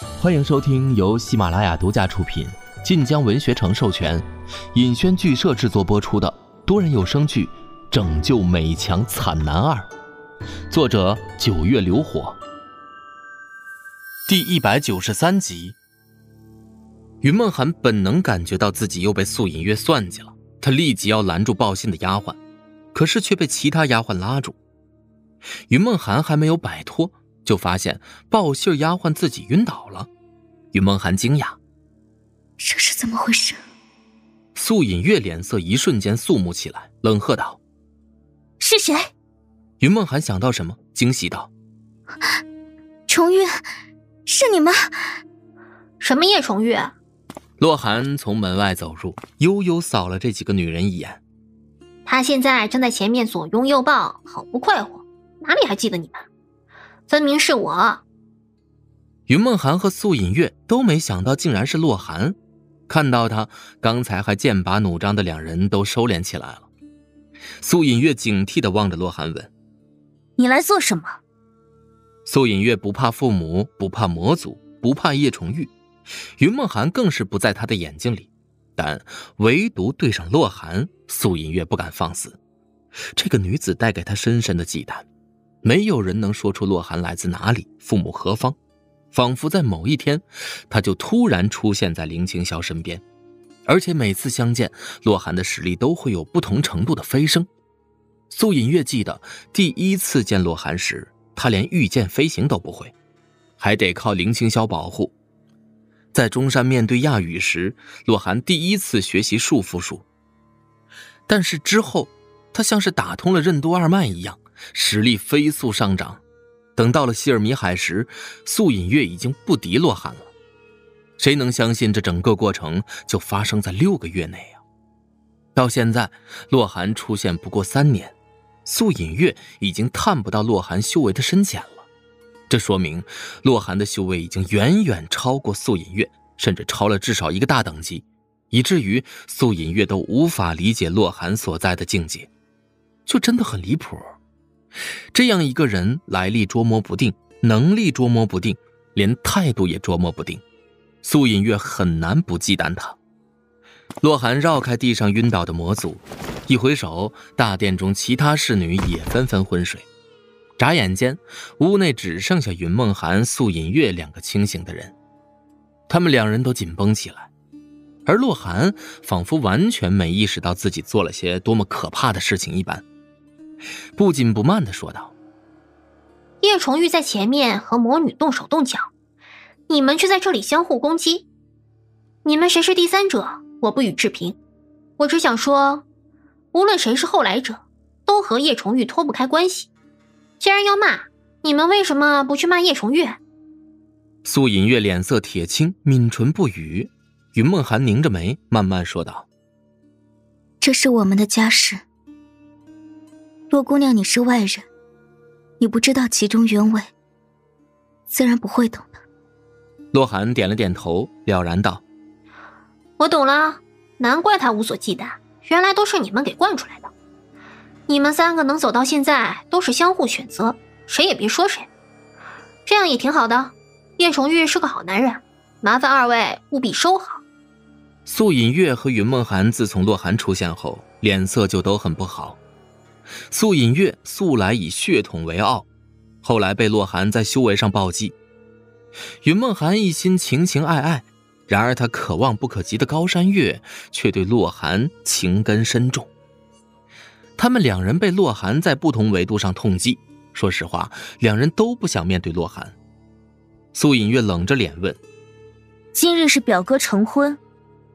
欢迎收听由喜马拉雅独家出品、晋江文学城授权、尹轩剧社制作播出的多人有声剧《拯救美强惨男二》，作者九月流火。第一百九十三集。云梦涵本能感觉到自己又被素隐月算计了，他立即要拦住报信的丫鬟，可是却被其他丫鬟拉住。云梦涵还没有摆脱。就发现报信丫鬟自己晕倒了，云梦涵惊讶：“这是怎么回事？”素隐月脸色一瞬间肃穆起来，冷喝道：“是谁？”云梦涵想到什么，惊喜道：“重玉，是你吗？什么叶重玉？”洛寒从门外走入，悠悠扫了这几个女人一眼。他现在正在前面左拥右抱，好不快活，哪里还记得你们？分明是我。云梦涵和素隐月都没想到，竟然是洛寒。看到他，刚才还剑拔弩张的两人都收敛起来了。素隐月警惕的望着洛寒问：“你来做什么？”素隐月不怕父母，不怕魔族，不怕叶重玉，云梦涵更是不在他的眼睛里。但唯独对上洛寒，素隐月不敢放肆。这个女子带给他深深的忌惮。没有人能说出洛寒来自哪里，父母何方，仿佛在某一天，他就突然出现在林青霄身边，而且每次相见，洛寒的实力都会有不同程度的飞升。苏隐月记得第一次见洛寒时，他连御剑飞行都不会，还得靠林青霄保护。在中山面对亚羽时，洛寒第一次学习束缚术，但是之后，他像是打通了任督二脉一样。实力飞速上涨，等到了希尔米海时，素隐月已经不敌洛寒了。谁能相信这整个过程就发生在六个月内啊？到现在，洛寒出现不过三年，素隐月已经探不到洛寒修为的深浅了。这说明洛寒的修为已经远远超过素隐月，甚至超了至少一个大等级，以至于素隐月都无法理解洛寒所在的境界，就真的很离谱。这样一个人，来历捉摸不定，能力捉摸不定，连态度也捉摸不定，苏隐月很难不忌惮他。洛寒绕开地上晕倒的魔族，一回首，大殿中其他侍女也纷纷昏睡。眨眼间，屋内只剩下云梦寒、素隐月两个清醒的人。他们两人都紧绷起来，而洛寒仿佛完全没意识到自己做了些多么可怕的事情一般。不紧不慢的说道：“叶崇玉在前面和魔女动手动脚，你们却在这里相互攻击。你们谁是第三者，我不予置评。我只想说，无论谁是后来者，都和叶崇玉脱不开关系。既然要骂，你们为什么不去骂叶崇玉？”苏隐月脸色铁青，抿唇不语。云梦寒拧着眉，慢慢说道：“这是我们的家事。”洛姑娘，你是外人，你不知道其中原委，自然不会懂的。洛寒点了点头，了然道：“我懂了，难怪他无所忌惮，原来都是你们给惯出来的。你们三个能走到现在，都是相互选择，谁也别说谁。这样也挺好的。叶崇玉是个好男人，麻烦二位务必收好。”素隐月和云梦寒自从洛寒出现后，脸色就都很不好。素隐月素来以血统为傲，后来被洛寒在修为上暴击。云梦寒一心情情爱爱，然而他可望不可及的高山月却对洛寒情根深重。他们两人被洛寒在不同维度上痛击，说实话，两人都不想面对洛寒。素隐月冷着脸问：“今日是表哥成婚，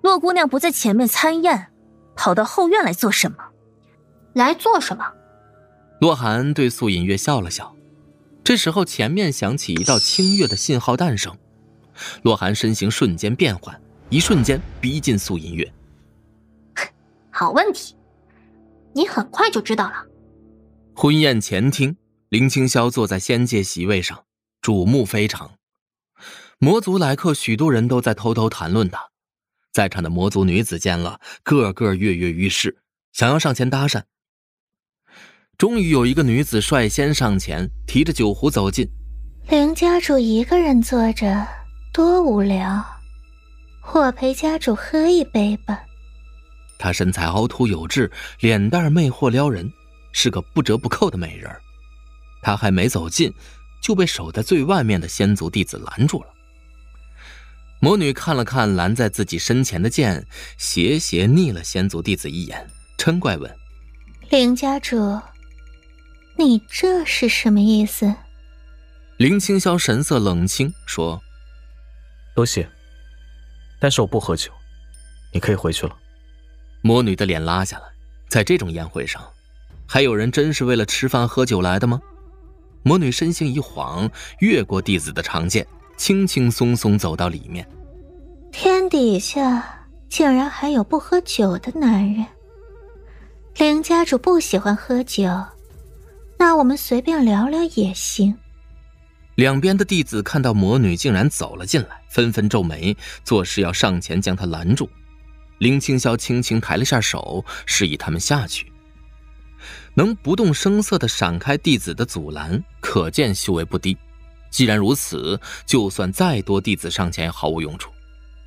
洛姑娘不在前面参宴，跑到后院来做什么？”来做什么？洛寒对素隐月笑了笑。这时候，前面响起一道清越的信号弹声。洛寒身形瞬间变换，一瞬间逼近素隐月。好问题，你很快就知道了。婚宴前厅，林青霄坐在仙界席位上，瞩目非常。魔族来客，许多人都在偷偷谈论他。在场的魔族女子见了，个个跃跃欲试，想要上前搭讪。终于有一个女子率先上前，提着酒壶走近。林家主一个人坐着，多无聊，我陪家主喝一杯吧。她身材凹凸有致，脸蛋魅惑撩人，是个不折不扣的美人。她还没走近，就被守在最外面的仙族弟子拦住了。魔女看了看拦在自己身前的剑，斜斜睨了仙族弟子一眼，嗔怪问：“林家主，你这是什么意思？”林清霄神色冷清说：“多谢，但是我不喝酒，你可以回去了。”魔女的脸拉下来，在这种宴会上，还有人真是为了吃饭喝酒来的吗？魔女身形一晃，越过弟子的长剑。轻轻松松走到里面，天底下竟然还有不喝酒的男人。林家主不喜欢喝酒，那我们随便聊聊也行。两边的弟子看到魔女竟然走了进来，纷纷皱眉，作势要上前将她拦住。林青霄轻轻抬了下手，示意他们下去。能不动声色的闪开弟子的阻拦，可见修为不低。既然如此，就算再多弟子上前也毫无用处。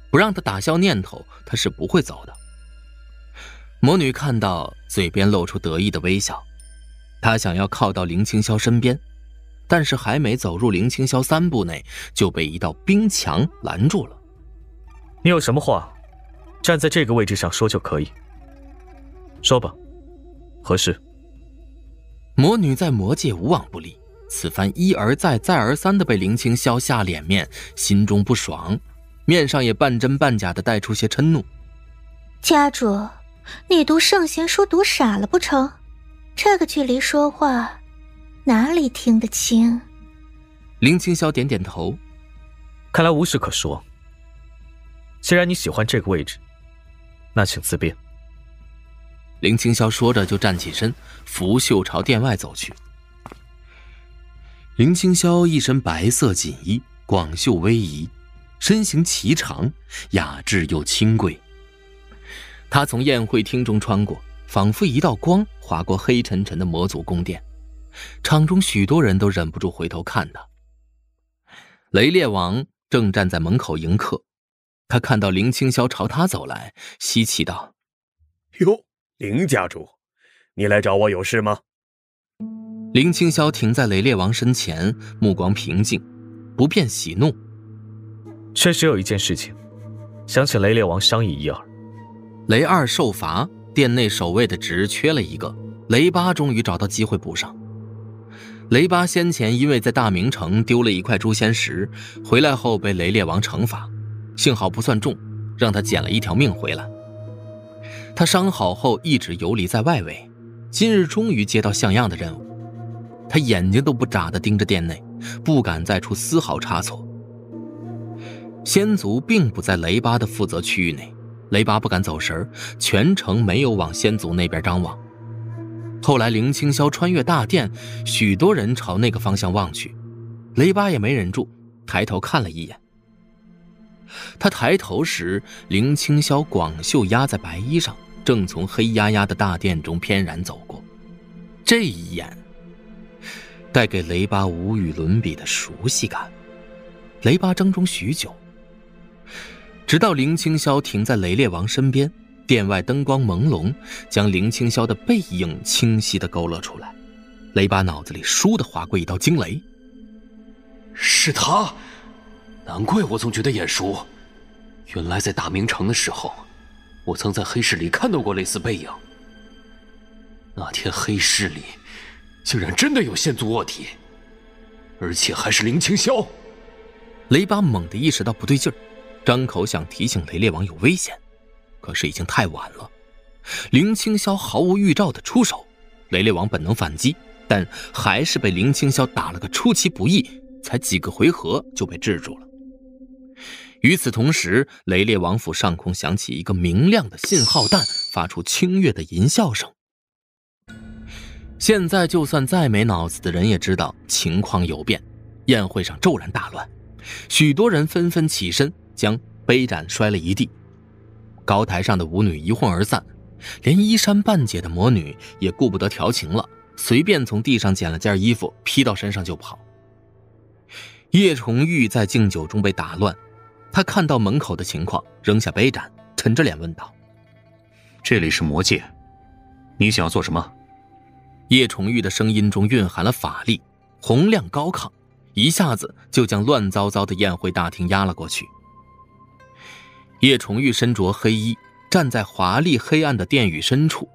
不让他打消念头，他是不会走的。魔女看到，嘴边露出得意的微笑。他想要靠到林青霄身边，但是还没走入林青霄三步内，就被一道冰墙拦住了。你有什么话，站在这个位置上说就可以。说吧，何事？魔女在魔界无往不利。此番一而再、再而三的被林青霄下脸面，心中不爽，面上也半真半假的带出些嗔怒。家主，你读圣贤书读傻了不成？这个距离说话，哪里听得清？林青霄点点头，看来无事可说。既然你喜欢这个位置，那请自便。林青霄说着就站起身，拂袖朝殿外走去。林青霄一身白色锦衣，广袖逶迤，身形颀长，雅致又清贵。他从宴会厅中穿过，仿佛一道光划过黑沉沉的魔族宫殿。场中许多人都忍不住回头看他。雷烈王正站在门口迎客，他看到林青霄朝他走来，稀奇道：“哟，林家主，你来找我有事吗？”林青霄停在雷烈王身前，目光平静，不便喜怒。确实有一件事情，想请雷烈王商议一二。雷二受罚，殿内守卫的职缺了一个，雷八终于找到机会补上。雷八先前因为在大明城丢了一块诛仙石，回来后被雷烈王惩罚，幸好不算重，让他捡了一条命回来。他伤好后一直游离在外围，今日终于接到像样的任务。他眼睛都不眨的盯着殿内，不敢再出丝毫差错。仙族并不在雷巴的负责区域内，雷巴不敢走神全程没有往先祖那边张望。后来林清霄穿越大殿，许多人朝那个方向望去，雷巴也没忍住，抬头看了一眼。他抬头时，林清霄广袖压在白衣上，正从黑压压的大殿中翩然走过。这一眼。带给雷巴无与伦比的熟悉感。雷巴怔忡许久，直到林清霄停在雷烈王身边，殿外灯光朦胧，将林清霄的背影清晰的勾勒出来。雷巴脑子里倏地划过一道惊雷：是他！难怪我总觉得眼熟，原来在大明城的时候，我曾在黑市里看到过类似背影。那天黑市里。竟然真的有仙族卧底，而且还是林清霄。雷巴猛地意识到不对劲儿，张口想提醒雷烈王有危险，可是已经太晚了。林清霄毫无预兆的出手，雷烈王本能反击，但还是被林清霄打了个出其不意，才几个回合就被制住了。与此同时，雷烈王府上空响起一个明亮的信号弹，发出清越的淫笑声。现在就算再没脑子的人也知道情况有变，宴会上骤然大乱，许多人纷纷起身将杯盏摔了一地。高台上的舞女一哄而散，连衣衫半解的魔女也顾不得调情了，随便从地上捡了件衣服披到身上就跑。叶崇玉在敬酒中被打乱，他看到门口的情况，扔下杯盏，沉着脸问道：“这里是魔界，你想要做什么？”叶崇玉的声音中蕴含了法力，洪亮高亢，一下子就将乱糟糟的宴会大厅压了过去。叶崇玉身着黑衣，站在华丽黑暗的殿宇深处，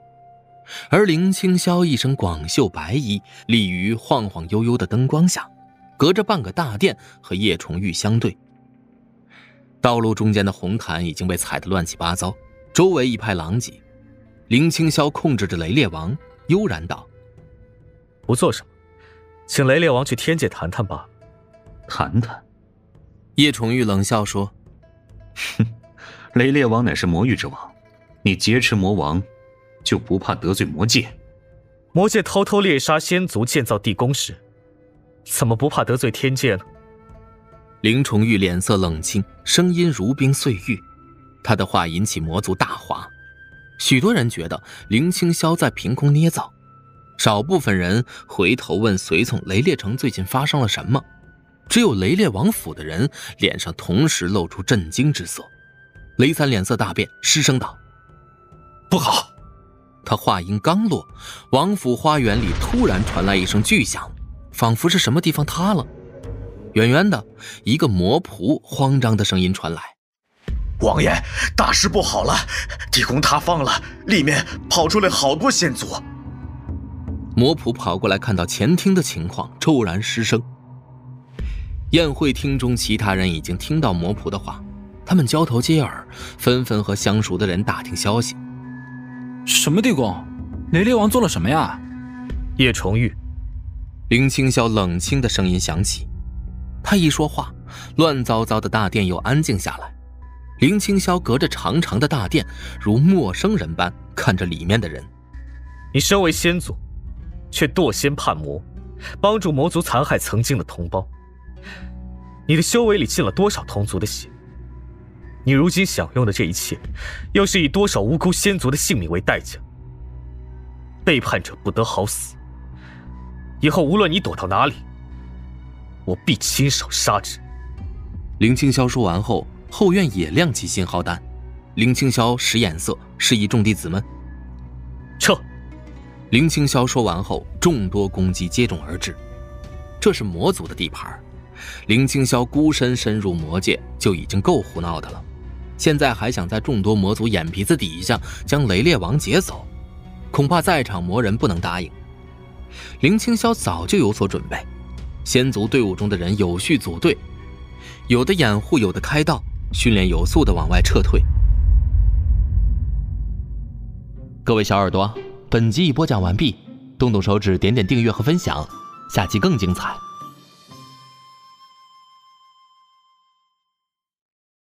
而林青霄一身广袖白衣，立于晃晃悠悠的灯光下，隔着半个大殿和叶崇玉相对。道路中间的红毯已经被踩得乱七八糟，周围一派狼藉。林青霄控制着雷烈王，悠然道：“不做什么，请雷烈王去天界谈谈吧。”谈谈。叶崇玉冷笑说：“哼，雷烈王乃是魔域之王，你劫持魔王，就不怕得罪魔界？魔界偷偷猎杀仙族，建造地宫时，怎么不怕得罪天界呢？”林崇玉脸色冷清，声音如冰碎玉。他的话引起魔族大哗，许多人觉得林青霄在凭空捏造，少部分人回头问随从雷烈城最近发生了什么。只有雷烈王府的人脸上同时露出震惊之色。雷三脸色大变，失声道：“不好！”他话音刚落，王府花园里突然传来一声巨响，仿佛是什么地方塌了。远远的，一个魔仆慌张的声音传来：“王爷，大事不好了！地宫塌方了，里面跑出来好多仙族。”魔仆跑过来，看到前厅的情况，骤然失声。宴会厅中，其他人已经听到魔仆的话，他们交头接耳，纷纷和相熟的人打听消息。什么地宫？雷烈王做了什么呀？叶崇玉，林青霄冷清的声音响起。他一说话，乱糟糟的大殿又安静下来。林青霄隔着长长的大殿，如陌生人般看着里面的人。你身为先祖，却堕仙叛魔，帮助魔族残害曾经的同胞。你的修为里进了多少同族的血？你如今享用的这一切，又是以多少无辜仙族的性命为代价？背叛者不得好死。以后无论你躲到哪里。我必亲手杀之。林青霄说完后，后院也亮起信号弹。林青霄使眼色，示意众弟子们撤。林青霄说完后，众多攻击接踵而至。这是魔族的地盘，林青霄孤身深入魔界就已经够胡闹的了，现在还想在众多魔族眼皮子底下将雷烈王劫走，恐怕在场魔人不能答应。林青霄早就有所准备。仙族队伍中的人有序组队，有的掩护，有的开道，训练有素的往外撤退。各位小耳朵，本集已播讲完毕，动动手指，点点订阅和分享，下期更精彩。